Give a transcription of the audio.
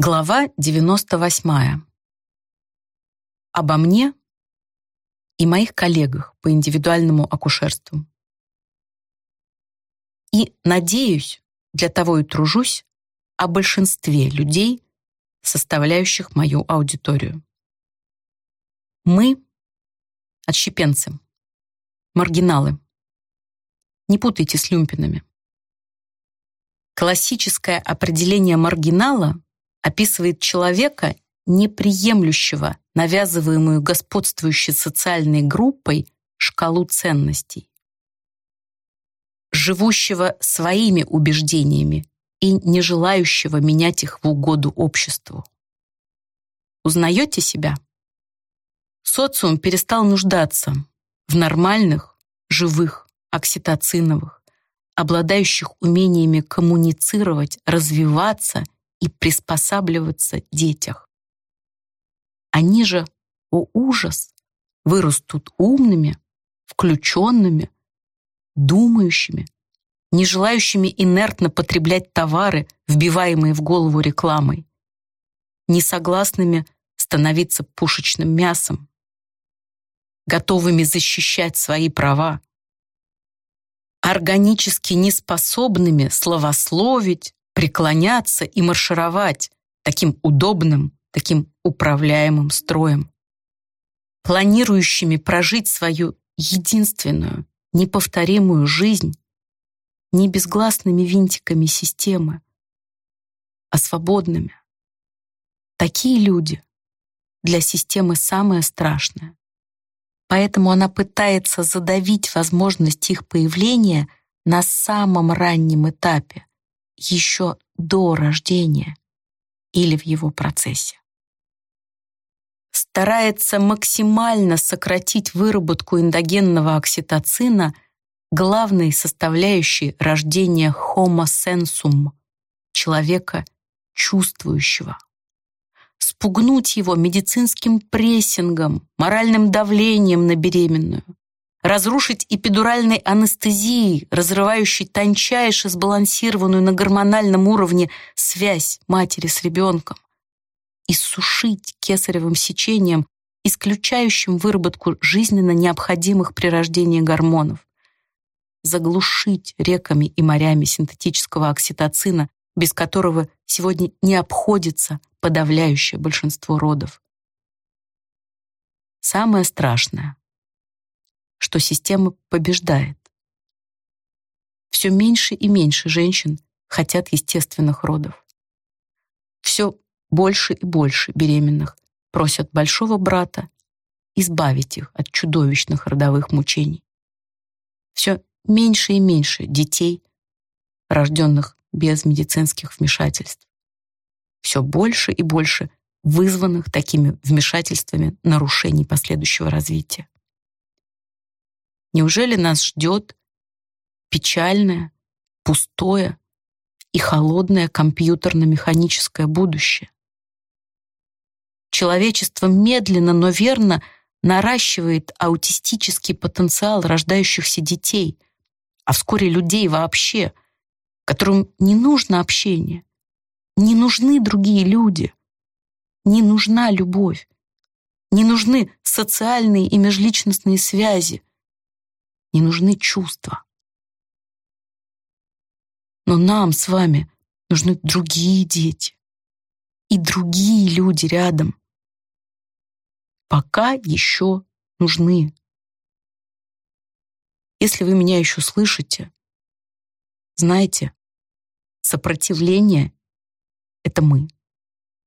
Глава 98. Обо мне и моих коллегах по индивидуальному акушерству. И, надеюсь, для того и тружусь, о большинстве людей, составляющих мою аудиторию. Мы — отщепенцы, маргиналы. Не путайте с люмпинами. Классическое определение маргинала — описывает человека, неприемлющего навязываемую господствующей социальной группой шкалу ценностей, живущего своими убеждениями и не желающего менять их в угоду обществу. Узнаете себя? Социум перестал нуждаться в нормальных, живых, окситоциновых, обладающих умениями коммуницировать, развиваться и приспосабливаться детях. Они же, о ужас, вырастут умными, включенными, думающими, не желающими инертно потреблять товары, вбиваемые в голову рекламой, не согласными становиться пушечным мясом, готовыми защищать свои права, органически неспособными словословить, преклоняться и маршировать таким удобным, таким управляемым строем, планирующими прожить свою единственную, неповторимую жизнь не безгласными винтиками системы, а свободными. Такие люди для системы самое страшное. Поэтому она пытается задавить возможность их появления на самом раннем этапе, еще до рождения или в его процессе. Старается максимально сократить выработку эндогенного окситоцина, главной составляющей рождения homo sensum, человека чувствующего. Спугнуть его медицинским прессингом, моральным давлением на беременную, разрушить эпидуральной анестезией, разрывающей тончайше сбалансированную на гормональном уровне связь матери с ребенком, иссушить кесаревым сечением, исключающим выработку жизненно необходимых при рождении гормонов, заглушить реками и морями синтетического окситоцина, без которого сегодня не обходится подавляющее большинство родов. Самое страшное что система побеждает. Все меньше и меньше женщин хотят естественных родов. Все больше и больше беременных просят большого брата избавить их от чудовищных родовых мучений. Все меньше и меньше детей, рожденных без медицинских вмешательств. Все больше и больше вызванных такими вмешательствами нарушений последующего развития. Неужели нас ждет печальное, пустое и холодное компьютерно-механическое будущее? Человечество медленно, но верно наращивает аутистический потенциал рождающихся детей, а вскоре людей вообще, которым не нужно общение, не нужны другие люди, не нужна любовь, не нужны социальные и межличностные связи, не нужны чувства. Но нам с вами нужны другие дети и другие люди рядом. Пока еще нужны. Если вы меня еще слышите, знайте, сопротивление — это мы.